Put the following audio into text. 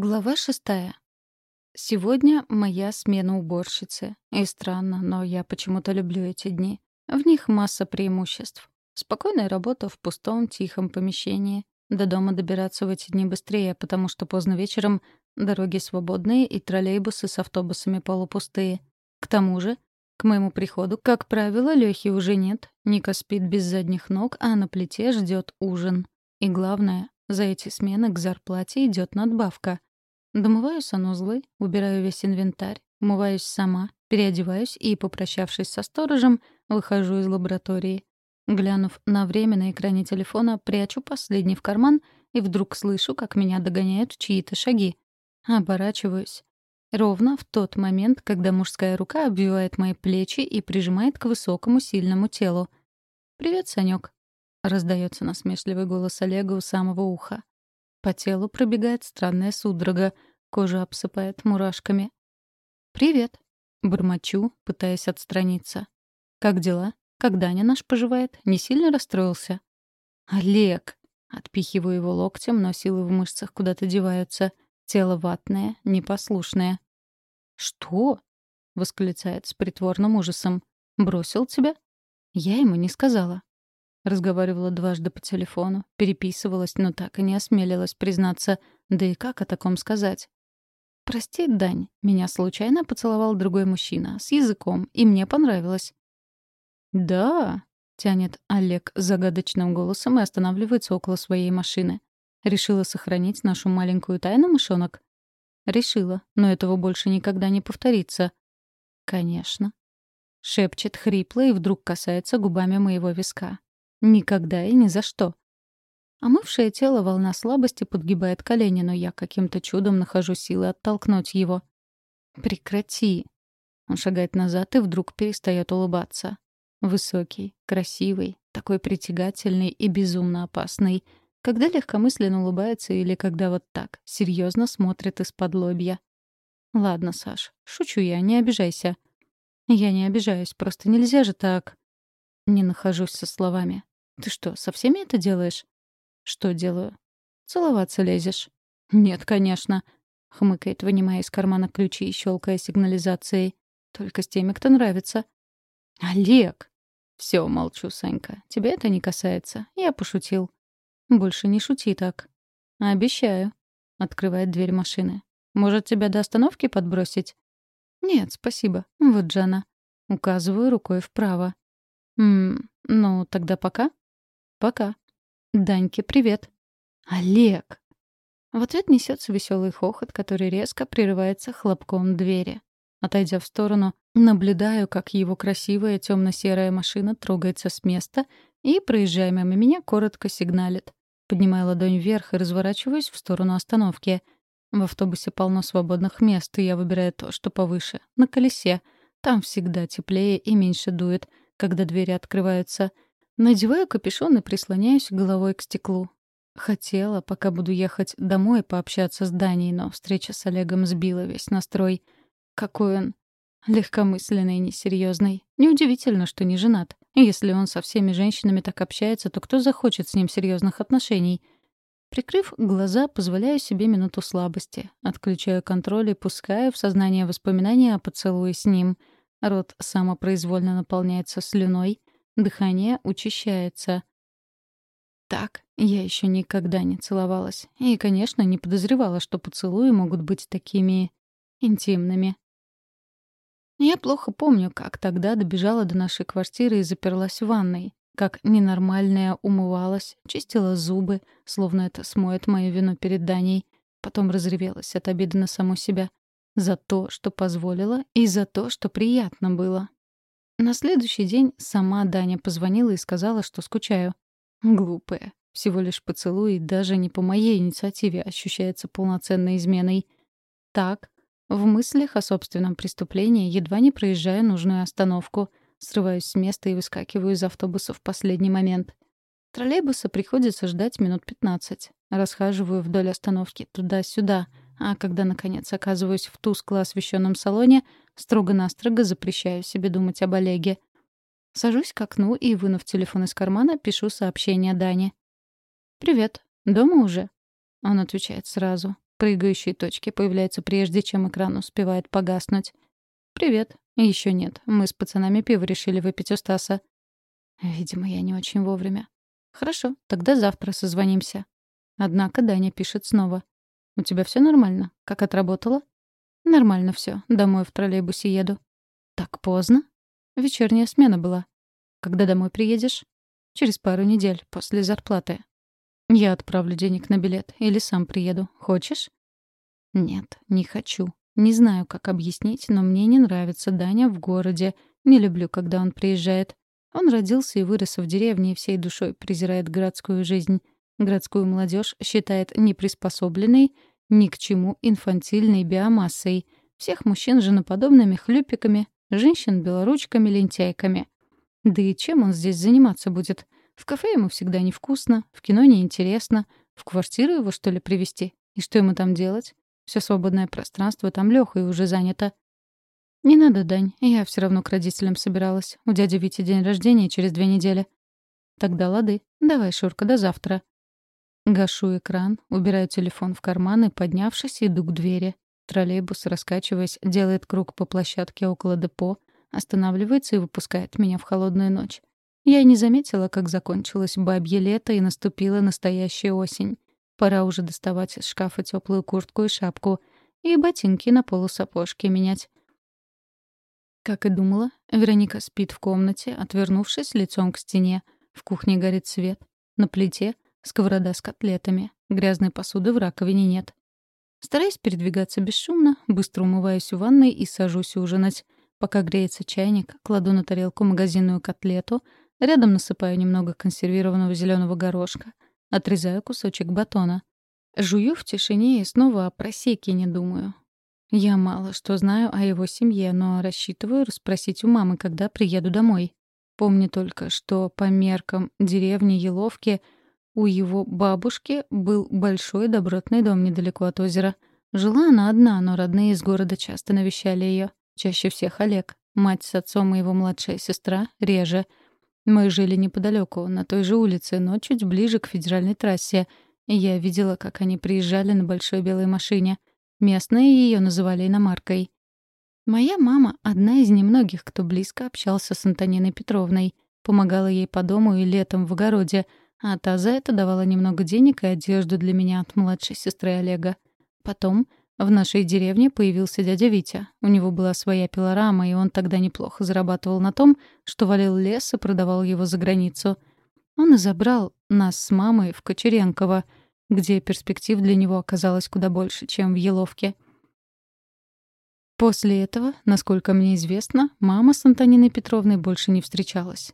Глава шестая. Сегодня моя смена уборщицы. И странно, но я почему-то люблю эти дни. В них масса преимуществ. Спокойная работа в пустом, тихом помещении. До дома добираться в эти дни быстрее, потому что поздно вечером дороги свободные и троллейбусы с автобусами полупустые. К тому же, к моему приходу, как правило, Лёхи уже нет. Ника спит без задних ног, а на плите ждет ужин. И главное, за эти смены к зарплате идет надбавка. Домываю санузлы, убираю весь инвентарь, умываюсь сама, переодеваюсь и, попрощавшись со сторожем, выхожу из лаборатории. Глянув на время на экране телефона, прячу последний в карман и вдруг слышу, как меня догоняют чьи-то шаги. Оборачиваюсь. Ровно в тот момент, когда мужская рука обвивает мои плечи и прижимает к высокому сильному телу. «Привет, Санёк», — раздается насмешливый голос Олега у самого уха. По телу пробегает странная судорога, кожа обсыпает мурашками. «Привет», — бормочу, пытаясь отстраниться. «Как дела? Как Даня наш поживает? Не сильно расстроился?» «Олег!» — отпихиваю его локтем, но силы в мышцах куда-то деваются. Тело ватное, непослушное. «Что?» — восклицает с притворным ужасом. «Бросил тебя?» Я ему не сказала. Разговаривала дважды по телефону, переписывалась, но так и не осмелилась признаться. Да и как о таком сказать? «Прости, Дань, меня случайно поцеловал другой мужчина, с языком, и мне понравилось». «Да», — тянет Олег загадочным голосом и останавливается около своей машины. «Решила сохранить нашу маленькую тайну, мышонок?» «Решила, но этого больше никогда не повторится». «Конечно». Шепчет хрипло и вдруг касается губами моего виска. Никогда и ни за что. Омывшее тело волна слабости подгибает колени, но я каким-то чудом нахожу силы оттолкнуть его. «Прекрати!» Он шагает назад и вдруг перестает улыбаться. Высокий, красивый, такой притягательный и безумно опасный. Когда легкомысленно улыбается или когда вот так, серьезно смотрит из-под лобья. «Ладно, Саш, шучу я, не обижайся». «Я не обижаюсь, просто нельзя же так...» Не нахожусь со словами. Ты что, со всеми это делаешь? Что делаю? Целоваться лезешь? Нет, конечно. Хмыкает, вынимая из кармана ключи и щелкая сигнализацией. Только с теми, кто нравится. Олег! Все, молчу, Санька. Тебя это не касается. Я пошутил. Больше не шути так. Обещаю. Открывает дверь машины. Может, тебя до остановки подбросить? Нет, спасибо. Вот Джана. Указываю рукой вправо. Мм, ну, тогда пока. Пока. Даньке привет. Олег. В ответ несется веселый хохот, который резко прерывается хлопком двери. Отойдя в сторону, наблюдаю, как его красивая темно-серая машина трогается с места и, проезжая мимо меня, коротко сигналит. Поднимаю ладонь вверх и разворачиваюсь в сторону остановки. В автобусе полно свободных мест, и я выбираю то, что повыше, на колесе. Там всегда теплее и меньше дует, когда двери открываются — Надеваю капюшон и прислоняюсь головой к стеклу. Хотела, пока буду ехать домой, пообщаться с Даней, но встреча с Олегом сбила весь настрой. Какой он легкомысленный и несерьезный. Неудивительно, что не женат. Если он со всеми женщинами так общается, то кто захочет с ним серьезных отношений? Прикрыв глаза, позволяю себе минуту слабости. Отключаю контроль и пускаю в сознание воспоминания о поцелуе с ним. Рот самопроизвольно наполняется слюной — Дыхание учащается. Так я еще никогда не целовалась. И, конечно, не подозревала, что поцелуи могут быть такими интимными. Я плохо помню, как тогда добежала до нашей квартиры и заперлась в ванной. Как ненормальная умывалась, чистила зубы, словно это смоет мою вину перед Даней. Потом разревелась от обиды на саму себя. За то, что позволила, и за то, что приятно было. На следующий день сама Даня позвонила и сказала, что скучаю. Глупая. Всего лишь поцелуй, даже не по моей инициативе ощущается полноценной изменой. Так, в мыслях о собственном преступлении едва не проезжаю нужную остановку, срываюсь с места и выскакиваю из автобуса в последний момент. Троллейбуса приходится ждать минут пятнадцать. Расхаживаю вдоль остановки туда-сюда — а когда, наконец, оказываюсь в тускло освещенном салоне, строго-настрого запрещаю себе думать об Олеге. Сажусь к окну и, вынув телефон из кармана, пишу сообщение Дане. «Привет. Дома уже?» Он отвечает сразу. Прыгающие точки появляются прежде, чем экран успевает погаснуть. «Привет». Еще нет. Мы с пацанами пиво решили выпить у Стаса. Видимо, я не очень вовремя. Хорошо, тогда завтра созвонимся. Однако Даня пишет снова. «У тебя все нормально? Как отработала?» «Нормально все. Домой в троллейбусе еду». «Так поздно?» «Вечерняя смена была». «Когда домой приедешь?» «Через пару недель, после зарплаты». «Я отправлю денег на билет или сам приеду. Хочешь?» «Нет, не хочу. Не знаю, как объяснить, но мне не нравится Даня в городе. Не люблю, когда он приезжает. Он родился и вырос в деревне и всей душой презирает городскую жизнь. Городскую молодежь считает неприспособленной ни к чему инфантильной биомассой. Всех мужчин женоподобными хлюпиками, женщин белоручками, лентяйками. Да и чем он здесь заниматься будет? В кафе ему всегда невкусно, в кино неинтересно, в квартиру его, что ли, привезти? И что ему там делать? Все свободное пространство там Лёхой уже занято. «Не надо, Дань, я все равно к родителям собиралась. У дяди Вити день рождения через две недели». «Тогда лады. Давай, Шурка, до завтра». Гашу экран, убираю телефон в карман и, поднявшись, иду к двери. Троллейбус, раскачиваясь, делает круг по площадке около депо, останавливается и выпускает меня в холодную ночь. Я не заметила, как закончилось бабье лето и наступила настоящая осень. Пора уже доставать из шкафа теплую куртку и шапку, и ботинки на полусапожки менять. Как и думала, Вероника спит в комнате, отвернувшись лицом к стене. В кухне горит свет. На плите — сковорода с котлетами. Грязной посуды в раковине нет. Стараясь передвигаться бесшумно, быстро умываюсь в ванной и сажусь ужинать. Пока греется чайник, кладу на тарелку магазинную котлету, рядом насыпаю немного консервированного зеленого горошка, отрезаю кусочек батона. Жую в тишине и снова о просеке не думаю. Я мало что знаю о его семье, но рассчитываю расспросить у мамы, когда приеду домой. Помню только, что по меркам деревни Еловки у его бабушки был большой добротный дом недалеко от озера. Жила она одна, но родные из города часто навещали ее. Чаще всех Олег. Мать с отцом и его младшая сестра — реже. Мы жили неподалеку, на той же улице, но чуть ближе к федеральной трассе. Я видела, как они приезжали на большой белой машине — Местные ее называли иномаркой. Моя мама — одна из немногих, кто близко общался с Антониной Петровной, помогала ей по дому и летом в огороде, а та за это давала немного денег и одежду для меня от младшей сестры Олега. Потом в нашей деревне появился дядя Витя. У него была своя пилорама, и он тогда неплохо зарабатывал на том, что валил лес и продавал его за границу. Он и забрал нас с мамой в Кочеренково — где перспектив для него оказалось куда больше, чем в Еловке. После этого, насколько мне известно, мама с Антониной Петровной больше не встречалась.